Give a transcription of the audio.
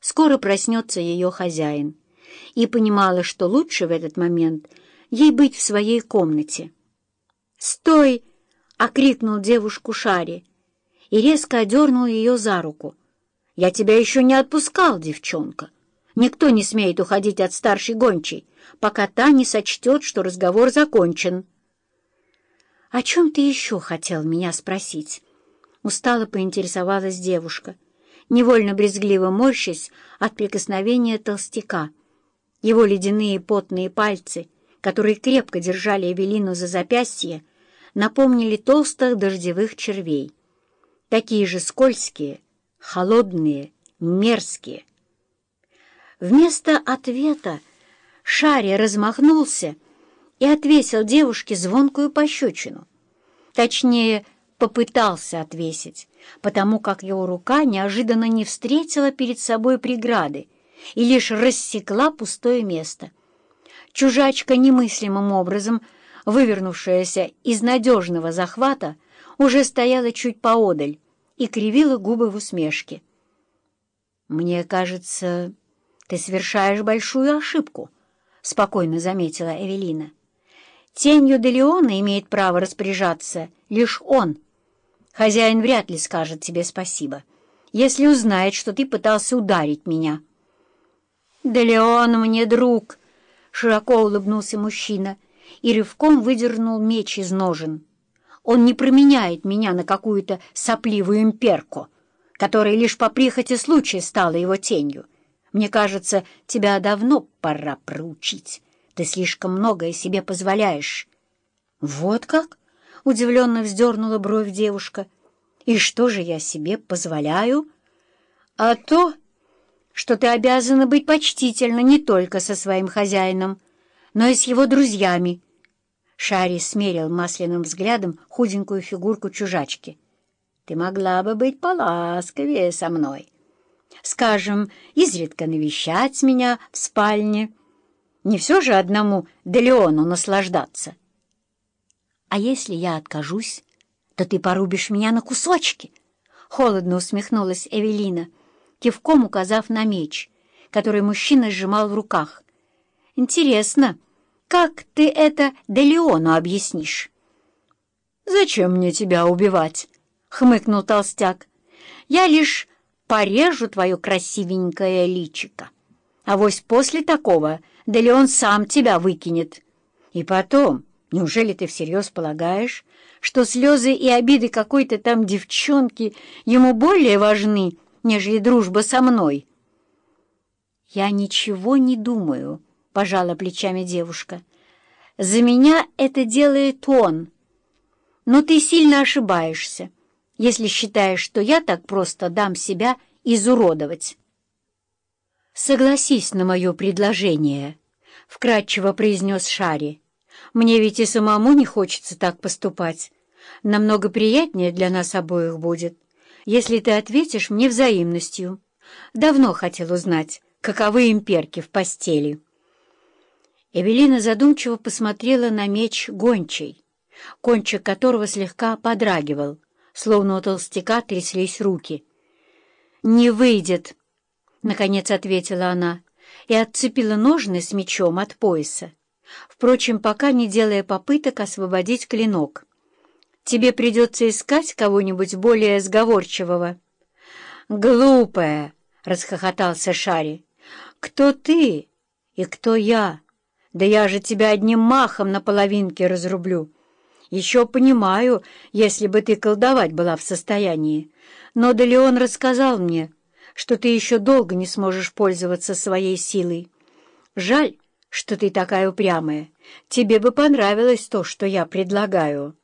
скоро проснется ее хозяин, и понимала, что лучше в этот момент ей быть в своей комнате. «Стой!» — окрикнул девушку Шари и резко одернул ее за руку. «Я тебя еще не отпускал, девчонка. Никто не смеет уходить от старшей гончей, пока та не сочтет, что разговор закончен». «О чем ты еще хотел меня спросить?» Устало поинтересовалась девушка, невольно брезгливо морщась от прикосновения толстяка. Его ледяные потные пальцы, которые крепко держали Эвелину за запястье, напомнили толстых дождевых червей. Такие же скользкие, холодные, мерзкие. Вместо ответа Шарри размахнулся и отвесил девушке звонкую пощечину. Точнее, попытался отвесить, потому как его рука неожиданно не встретила перед собой преграды и лишь рассекла пустое место. Чужачка немыслимым образом, вывернувшаяся из надежного захвата, уже стояла чуть поодаль и кривила губы в усмешке. «Мне кажется, ты совершаешь большую ошибку», — спокойно заметила Эвелина. «Тенью Делеона имеет право распоряжаться лишь он». Хозяин вряд ли скажет тебе спасибо, если узнает, что ты пытался ударить меня. — Да Леон мне друг! — широко улыбнулся мужчина и рывком выдернул меч из ножен. Он не променяет меня на какую-то сопливую имперку, которая лишь по прихоти случая стала его тенью. Мне кажется, тебя давно пора проучить. Ты слишком многое себе позволяешь. — Вот как? — удивленно вздернула бровь девушка. «И что же я себе позволяю?» «А то, что ты обязана быть почтительна не только со своим хозяином, но и с его друзьями». Шари смерил масляным взглядом худенькую фигурку чужачки. «Ты могла бы быть поласковее со мной. Скажем, изредка навещать меня в спальне. Не все же одному Делеону наслаждаться». «А если я откажусь, то ты порубишь меня на кусочки?» Холодно усмехнулась Эвелина, кивком указав на меч, который мужчина сжимал в руках. «Интересно, как ты это Делеону объяснишь?» «Зачем мне тебя убивать?» — хмыкнул толстяк. «Я лишь порежу твое красивенькое личико. А вось после такого Делеон сам тебя выкинет. И потом...» Неужели ты всерьез полагаешь, что слезы и обиды какой-то там девчонки ему более важны, нежели дружба со мной? «Я ничего не думаю», — пожала плечами девушка. «За меня это делает он. Но ты сильно ошибаешься, если считаешь, что я так просто дам себя изуродовать». «Согласись на мое предложение», — вкратчиво произнес Шари. Мне ведь и самому не хочется так поступать. Намного приятнее для нас обоих будет, если ты ответишь мне взаимностью. Давно хотел узнать, каковы имперки в постели». Эвелина задумчиво посмотрела на меч гончей, кончик которого слегка подрагивал, словно у толстяка тряслись руки. «Не выйдет», — наконец ответила она и отцепила ножны с мечом от пояса впрочем, пока не делая попыток освободить клинок. «Тебе придется искать кого-нибудь более сговорчивого». «Глупая!» — расхохотался Шари. «Кто ты и кто я? Да я же тебя одним махом на половинке разрублю. Еще понимаю, если бы ты колдовать была в состоянии. Но Далеон рассказал мне, что ты еще долго не сможешь пользоваться своей силой. Жаль, что ты такая упрямая. Тебе бы понравилось то, что я предлагаю».